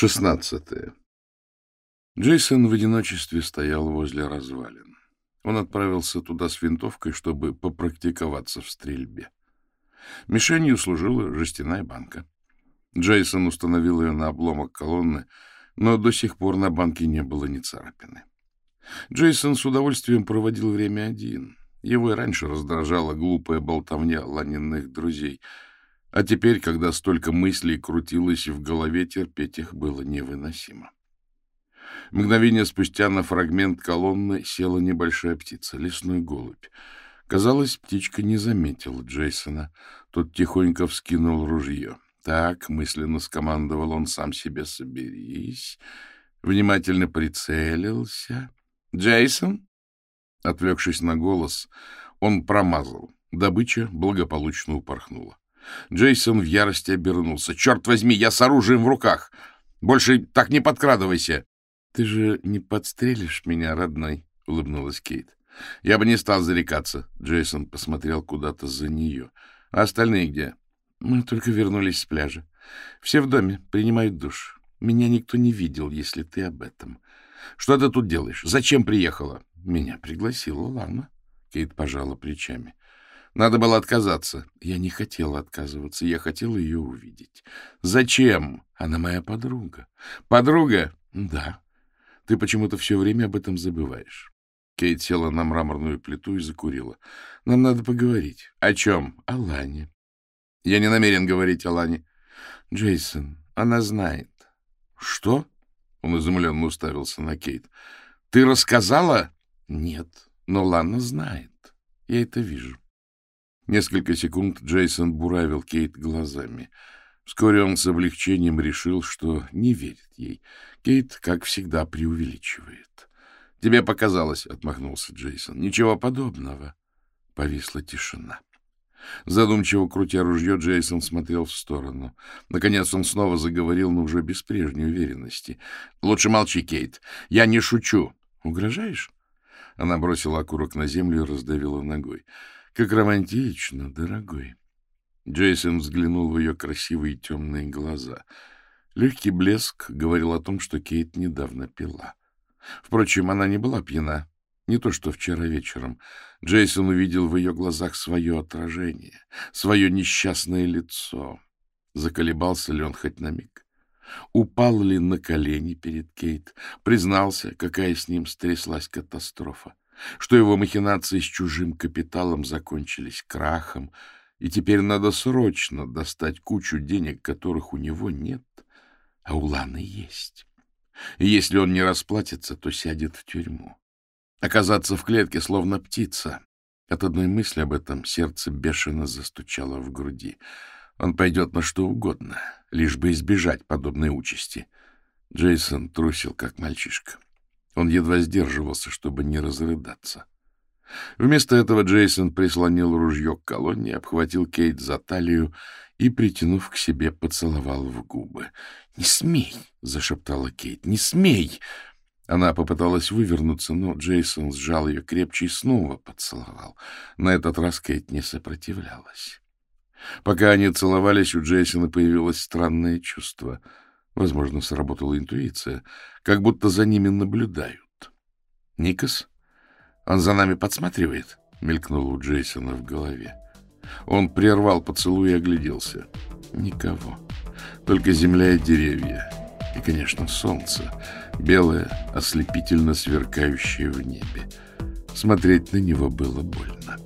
Шестнадцатое. Джейсон в одиночестве стоял возле развалин. Он отправился туда с винтовкой, чтобы попрактиковаться в стрельбе. Мишенью служила жестяная банка. Джейсон установил ее на обломок колонны, но до сих пор на банке не было ни царапины. Джейсон с удовольствием проводил время один. Его и раньше раздражала глупая болтовня ланиных друзей — а теперь, когда столько мыслей крутилось в голове, терпеть их было невыносимо. Мгновение спустя на фрагмент колонны села небольшая птица, лесной голубь. Казалось, птичка не заметила Джейсона. Тот тихонько вскинул ружье. Так, мысленно скомандовал он сам себе, соберись. Внимательно прицелился. «Джейсон?» Отвлекшись на голос, он промазал. Добыча благополучно упорхнула. Джейсон в ярости обернулся. «Черт возьми, я с оружием в руках! Больше так не подкрадывайся!» «Ты же не подстрелишь меня, родной?» — улыбнулась Кейт. «Я бы не стал зарекаться». Джейсон посмотрел куда-то за нее. «А остальные где?» «Мы только вернулись с пляжа. Все в доме, принимают душ. Меня никто не видел, если ты об этом. Что ты тут делаешь? Зачем приехала?» «Меня пригласила Лана». Кейт пожала плечами. Надо было отказаться. Я не хотела отказываться, я хотела ее увидеть. Зачем? Она моя подруга. Подруга? Да. Ты почему-то все время об этом забываешь. Кейт села на мраморную плиту и закурила. Нам надо поговорить. О чем? О Лане. Я не намерен говорить о Лане. Джейсон, она знает. Что? Он изумленно уставился на Кейт. Ты рассказала? Нет, но Лана знает. Я это вижу. Несколько секунд Джейсон буравил Кейт глазами. Вскоре он с облегчением решил, что не верит ей. Кейт, как всегда, преувеличивает. — Тебе показалось, — отмахнулся Джейсон. — Ничего подобного. Повисла тишина. Задумчиво крутя ружье, Джейсон смотрел в сторону. Наконец он снова заговорил, но уже без прежней уверенности. — Лучше молчи, Кейт. Я не шучу. — Угрожаешь? Она бросила окурок на землю и раздавила ногой. Как романтично, дорогой. Джейсон взглянул в ее красивые темные глаза. Легкий блеск говорил о том, что Кейт недавно пила. Впрочем, она не была пьяна. Не то, что вчера вечером. Джейсон увидел в ее глазах свое отражение, свое несчастное лицо. Заколебался ли он хоть на миг? Упал ли на колени перед Кейт? Признался, какая с ним стряслась катастрофа что его махинации с чужим капиталом закончились крахом, и теперь надо срочно достать кучу денег, которых у него нет, а у Ланы есть. И если он не расплатится, то сядет в тюрьму. Оказаться в клетке, словно птица. От одной мысли об этом сердце бешено застучало в груди. Он пойдет на что угодно, лишь бы избежать подобной участи. Джейсон трусил, как мальчишка. Он едва сдерживался, чтобы не разрыдаться. Вместо этого Джейсон прислонил ружье к колонне, обхватил Кейт за талию и, притянув к себе, поцеловал в губы. — Не смей! — зашептала Кейт. — Не смей! Она попыталась вывернуться, но Джейсон сжал ее крепче и снова поцеловал. На этот раз Кейт не сопротивлялась. Пока они целовались, у Джейсона появилось странное чувство — Возможно, сработала интуиция, как будто за ними наблюдают. «Никас? Он за нами подсматривает?» — мелькнуло у Джейсона в голове. Он прервал поцелуй и огляделся. Никого. Только земля и деревья. И, конечно, солнце, белое, ослепительно сверкающее в небе. Смотреть на него было больно.